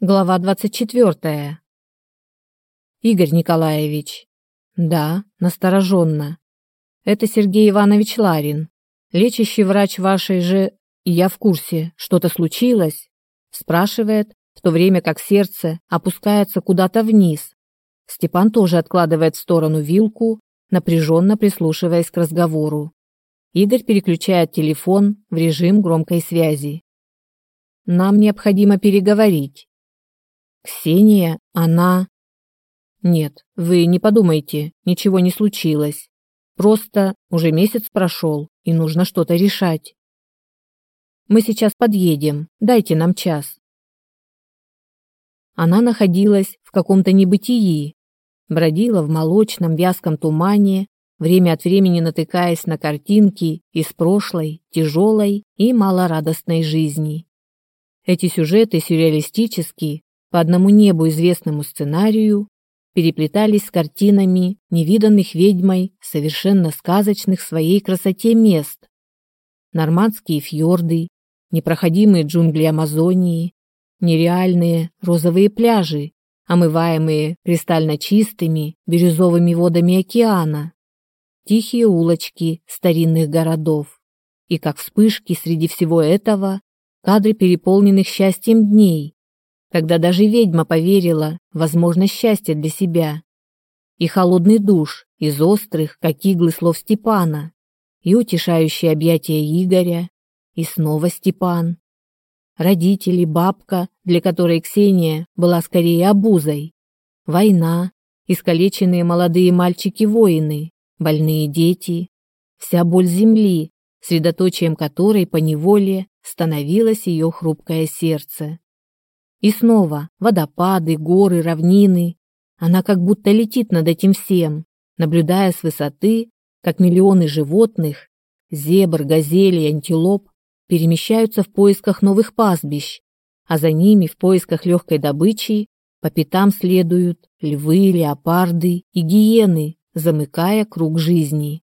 Глава 24. Игорь Николаевич. Да, настороженно. Это Сергей Иванович Ларин, лечащий врач вашей же... И я в курсе, что-то случилось? Спрашивает, в то время как сердце опускается куда-то вниз. Степан тоже откладывает в сторону вилку, напряженно прислушиваясь к разговору. Игорь переключает телефон в режим громкой связи. Нам необходимо переговорить. Ксения, она... Нет, вы не подумайте, ничего не случилось. Просто уже месяц прошел, и нужно что-то решать. Мы сейчас подъедем, дайте нам час. Она находилась в каком-то небытии, бродила в молочном вязком тумане, время от времени натыкаясь на картинки из прошлой, тяжелой и малорадостной жизни. Эти сюжеты сюрреалистические, по одному небу известному сценарию переплетались с картинами невиданных ведьмой совершенно сказочных своей красоте мест. Нормандские фьорды, непроходимые джунгли Амазонии, нереальные розовые пляжи, омываемые кристально чистыми бирюзовыми водами океана, тихие улочки старинных городов. И как вспышки среди всего этого кадры переполненных счастьем дней, когда даже ведьма поверила в возможность счастья для себя. И холодный душ из острых, как иглы слов Степана, и утешающие объятия Игоря, и снова Степан. Родители, бабка, для которой Ксения была скорее обузой. Война, искалеченные молодые мальчики-воины, больные дети, вся боль земли, средоточием которой поневоле становилось ее хрупкое сердце. И снова водопады, горы, равнины. Она как будто летит над этим всем, наблюдая с высоты, как миллионы животных, зебр, газели антилоп перемещаются в поисках новых пастбищ, а за ними в поисках легкой добычи по пятам следуют львы, леопарды и гиены, замыкая круг жизни.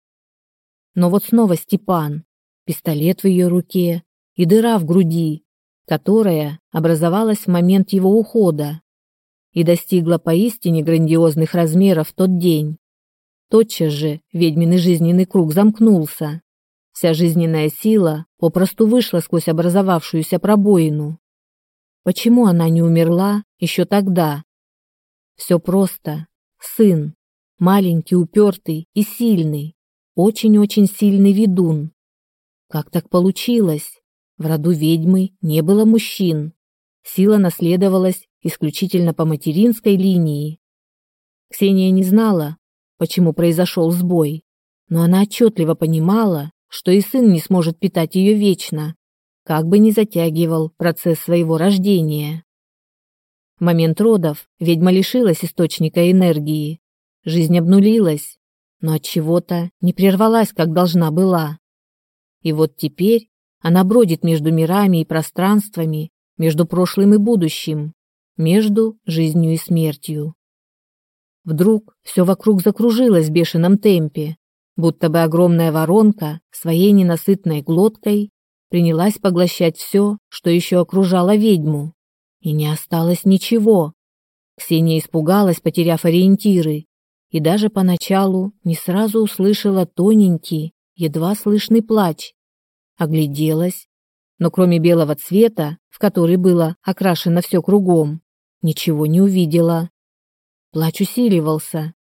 Но вот снова Степан, пистолет в ее руке и дыра в груди, которая образовалась в момент его ухода и достигла поистине грандиозных размеров в тот день. Тотчас же ведьминый жизненный круг замкнулся. Вся жизненная сила попросту вышла сквозь образовавшуюся пробоину. Почему она не умерла еще тогда? Все просто. Сын. Маленький, упертый и сильный. Очень-очень сильный ведун. Как так получилось? В роду ведьмы не было мужчин. Сила наследовалась исключительно по материнской линии. Ксения не знала, почему произошел сбой, но она отчетливо понимала, что и сын не сможет питать ее вечно, как бы ни затягивал процесс своего рождения. В момент родов ведьма лишилась источника энергии. Жизнь обнулилась, но от чего-то не прервалась, как должна была. И вот теперь она бродит между мирами и пространствами, между прошлым и будущим, между жизнью и смертью. Вдруг все вокруг закружилось в бешеном темпе, будто бы огромная воронка своей ненасытной глоткой принялась поглощать все, что еще окружало ведьму. И не осталось ничего. Ксения испугалась, потеряв ориентиры, и даже поначалу не сразу услышала тоненький, едва слышный плач, огляделась, но кроме белого цвета, в который было окрашено все кругом, ничего не увидела. Плач усиливался.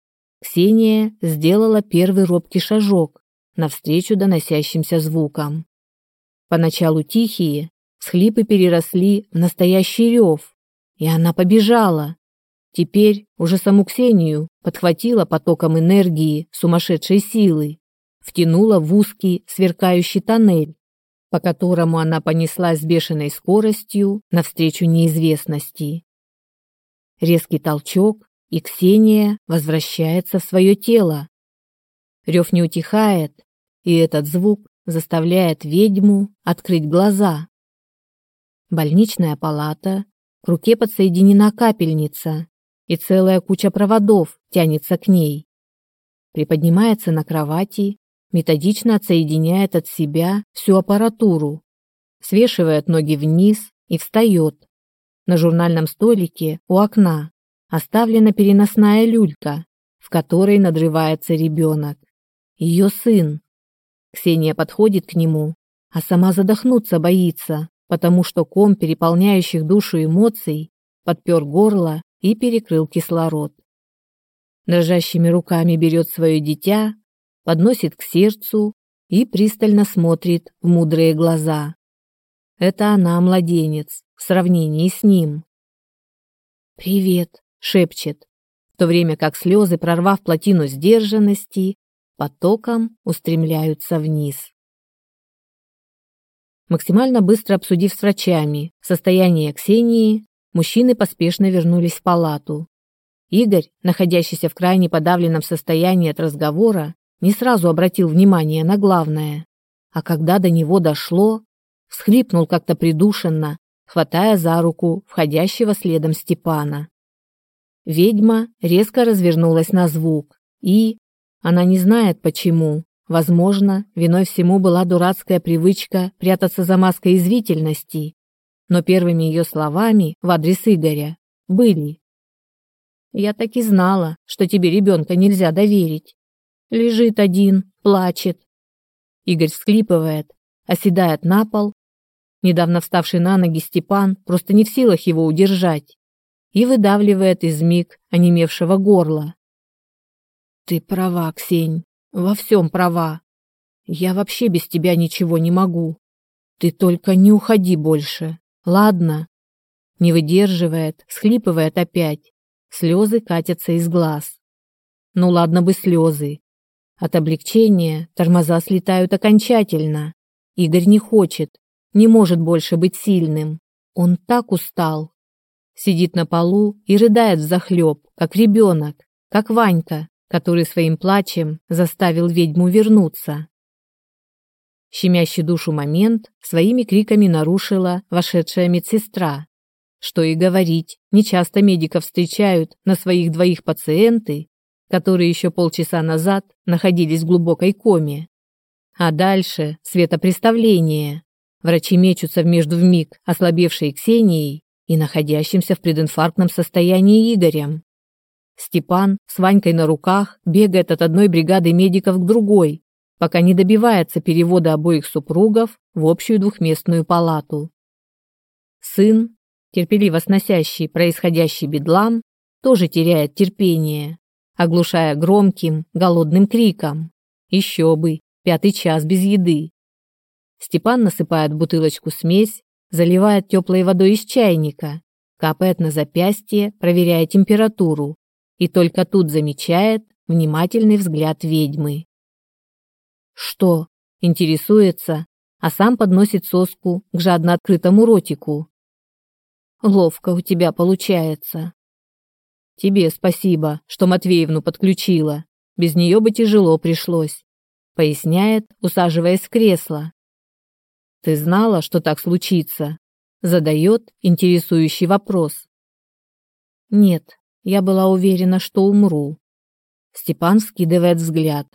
Ксения сделала первый робкий шажок навстречу доносящимся звукам. Поначалу тихие, схлипы переросли в настоящий рев, и она побежала. Теперь уже саму Ксению подхватила потоком энергии сумасшедшей силы, втянула в узкий сверкающий тоннель, по которому она понеслась с бешеной скоростью навстречу неизвестности. Резкий толчок, и Ксения возвращается в свое тело. Рев не утихает, и этот звук заставляет ведьму открыть глаза. Больничная палата, к руке подсоединена капельница, и целая куча проводов тянется к ней. Приподнимается на кровати методично отсоединяет от себя всю аппаратуру, свешивает ноги вниз и встает. На журнальном столике у окна оставлена переносная люлька, в которой надрывается ребенок. Ее сын. Ксения подходит к нему, а сама задохнуться боится, потому что ком переполняющих душу эмоций подпер горло и перекрыл кислород. Дрожащими руками берет свое дитя, подносит к сердцу и пристально смотрит в мудрые глаза. Это она младенец в сравнении с ним. «Привет», — шепчет, в то время как слезы, прорвав плотину сдержанности, потоком устремляются вниз. Максимально быстро обсудив с врачами состояние Ксении, мужчины поспешно вернулись в палату. Игорь, находящийся в крайне подавленном состоянии от разговора, не сразу обратил внимание на главное, а когда до него дошло, всхлипнул как-то придушенно, хватая за руку входящего следом Степана. Ведьма резко развернулась на звук, и она не знает почему. Возможно, виной всему была дурацкая привычка прятаться за маской извительности, но первыми ее словами в адрес Игоря были: "Я так и знала, что тебе ребенка нельзя доверить. Лежит один, плачет. Игорь всхлипывает, оседает на пол. Недавно вставший на ноги Степан просто не в силах его удержать и выдавливает из миг онемевшего горла. Ты права, Ксень, во всем права. Я вообще без тебя ничего не могу. Ты только не уходи больше, ладно? Не выдерживает, схлипывает опять. Слезы катятся из глаз. Ну ладно бы слезы, от облегчения тормоза слетают окончательно. Игорь не хочет, не может больше быть сильным. Он так устал. Сидит на полу и рыдает взахлеб, как ребенок, как Ванька, который своим плачем заставил ведьму вернуться. Щемящий душу момент своими криками нарушила вошедшая медсестра. Что и говорить, нечасто медиков встречают на своих двоих пациенты, которые еще полчаса назад находились в глубокой коме. А дальше светопреставление. Врачи мечутся между вмиг ослабевшей Ксенией и находящимся в прединфарктном состоянии Игорем. Степан с Ванькой на руках бегает от одной бригады медиков к другой, пока не добивается перевода обоих супругов в общую двухместную палату. Сын, терпеливо сносящий происходящий бедлам, тоже теряет терпение оглушая громким, голодным криком. Еще бы, пятый час без еды. Степан насыпает в бутылочку смесь, заливает теплой водой из чайника, капает на запястье, проверяя температуру, и только тут замечает внимательный взгляд ведьмы. «Что?» – интересуется, а сам подносит соску к жадно открытому ротику. «Ловко у тебя получается», Тебе спасибо, что Матвеевну подключила. Без нее бы тяжело пришлось. Поясняет, усаживаясь в кресло. Ты знала, что так случится? Задает интересующий вопрос. Нет, я была уверена, что умру. Степан скидывает взгляд.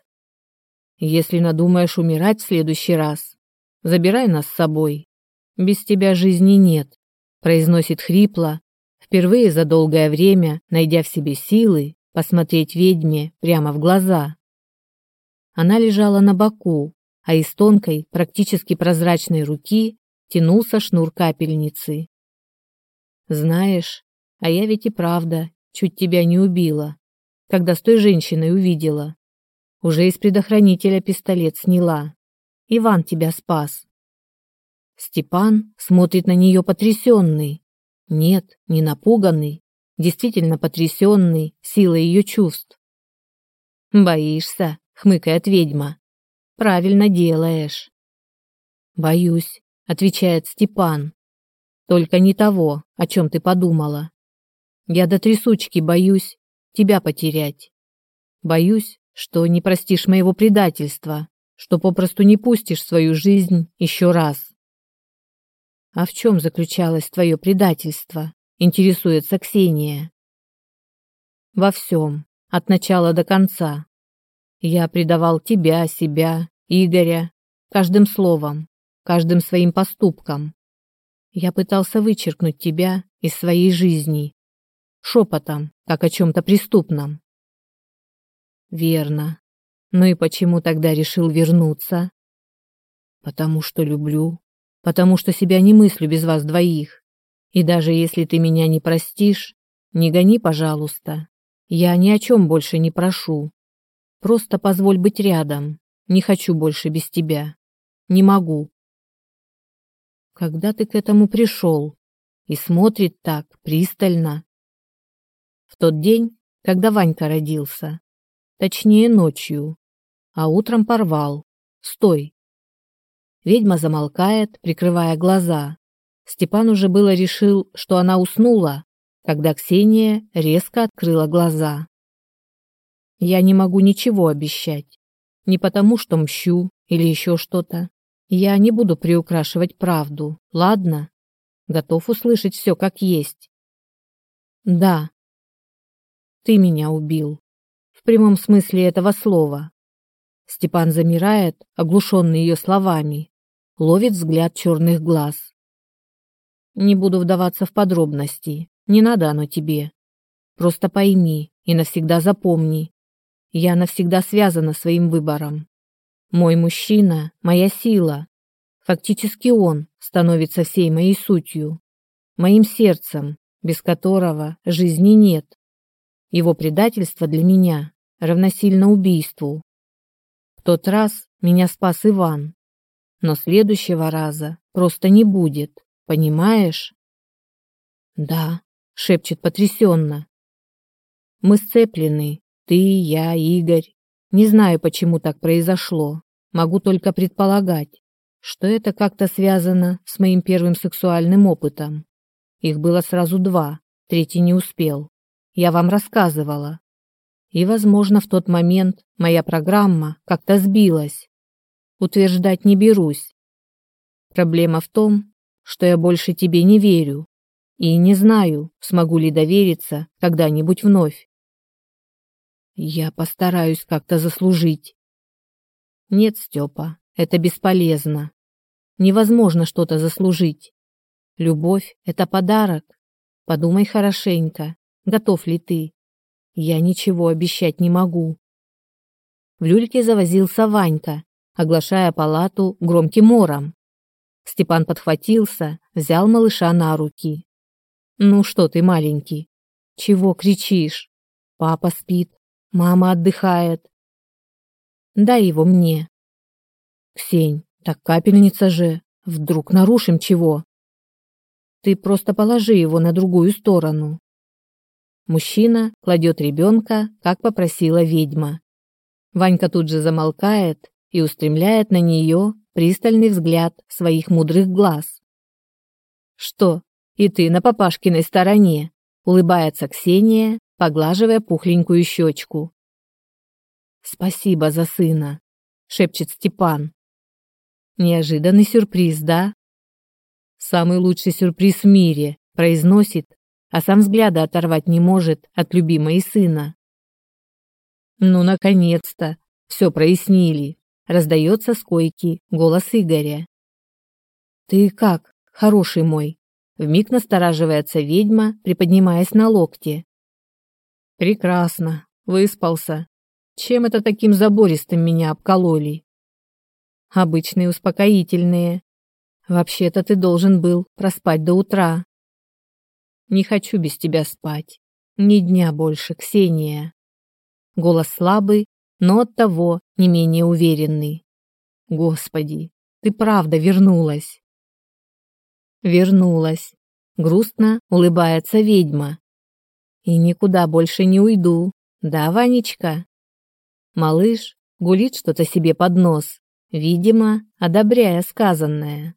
Если надумаешь умирать в следующий раз, забирай нас с собой. Без тебя жизни нет, произносит хрипло, впервые за долгое время найдя в себе силы посмотреть ведьме прямо в глаза. Она лежала на боку, а из тонкой, практически прозрачной руки тянулся шнур капельницы. Знаешь, а я ведь и правда чуть тебя не убила, когда с той женщиной увидела. Уже из предохранителя пистолет сняла. Иван тебя спас. Степан смотрит на нее потрясенный. Нет, не напуганный, действительно потрясенный силой ее чувств. «Боишься?» — хмыкает ведьма. «Правильно делаешь». «Боюсь», — отвечает Степан. «Только не того, о чем ты подумала. Я до трясучки боюсь тебя потерять. Боюсь, что не простишь моего предательства, что попросту не пустишь свою жизнь еще раз. А в чем заключалось твое предательство? Интересуется Ксения. Во всем, от начала до конца. Я предавал тебя, себя, Игоря, каждым словом, каждым своим поступком. Я пытался вычеркнуть тебя из своей жизни. Шепотом, как о чем-то преступном. Верно. Ну и почему тогда решил вернуться? Потому что люблю. Потому что себя не мыслю без вас двоих. И даже если ты меня не простишь, не гони, пожалуйста. Я ни о чем больше не прошу. Просто позволь быть рядом. Не хочу больше без тебя. Не могу. Когда ты к этому пришел? И смотрит так, пристально. В тот день, когда Ванька родился. Точнее, ночью. А утром порвал. Стой. Ведьма замолкает, прикрывая глаза. Степан уже было решил, что она уснула, когда Ксения резко открыла глаза. Я не могу ничего обещать. Не потому, что мщу или еще что-то. Я не буду приукрашивать правду, ладно? Готов услышать все как есть. Да. Ты меня убил. В прямом смысле этого слова. Степан замирает, оглушенный ее словами, ловит взгляд черных глаз. Не буду вдаваться в подробности, не надо оно тебе. Просто пойми и навсегда запомни. Я навсегда связана своим выбором. Мой мужчина — моя сила. Фактически он становится всей моей сутью, моим сердцем, без которого жизни нет. Его предательство для меня равносильно убийству. В тот раз меня спас Иван, но следующего раза просто не будет, понимаешь? Да, шепчет потрясенно. Мы сцеплены, ты, я, Игорь. Не знаю, почему так произошло. Могу только предполагать, что это как-то связано с моим первым сексуальным опытом. Их было сразу два, третий не успел. Я вам рассказывала. И, возможно, в тот момент моя программа как-то сбилась. Утверждать не берусь. Проблема в том, что я больше тебе не верю и не знаю, смогу ли довериться когда-нибудь вновь. Я постараюсь как-то заслужить. Нет, Степа, это бесполезно. Невозможно что-то заслужить. Любовь — это подарок. Подумай хорошенько, готов ли ты. Я ничего обещать не могу. В люльке завозился Ванька, оглашая палату громким ором. Степан подхватился, взял малыша на руки. «Ну что ты, маленький? Чего кричишь? Папа спит, Мама отдыхает. Дай его мне. Ксень, так капельница же. Вдруг нарушим чего? Ты просто положи его на другую сторону. Мужчина кладет ребенка, как попросила ведьма. Ванька тут же замолкает и устремляет на нее пристальный взгляд своих мудрых глаз. «Что, и ты на папашкиной стороне?» — улыбается Ксения, поглаживая пухленькую щечку. «Спасибо за сына», — шепчет Степан. «Неожиданный сюрприз, да?» «Самый лучший сюрприз в мире», — произносит, а сам взгляда оторвать не может от любимой сына. «Ну, наконец-то! Все прояснили!» — раздается с койки голос Игоря. «Ты как, хороший мой?» Вмиг настораживается ведьма, приподнимаясь на локте. Прекрасно. Выспался. Чем это таким забористым меня обкололи? Обычные успокоительные. Вообще-то ты должен был проспать до утра. Не хочу без тебя спать. Ни дня больше, Ксения. Голос слабый, но оттого не менее уверенный. Господи, ты правда вернулась. Вернулась. Грустно улыбается ведьма. И никуда больше не уйду. Да, Ванечка? Малыш гулит что-то себе под нос, видимо, одобряя сказанное.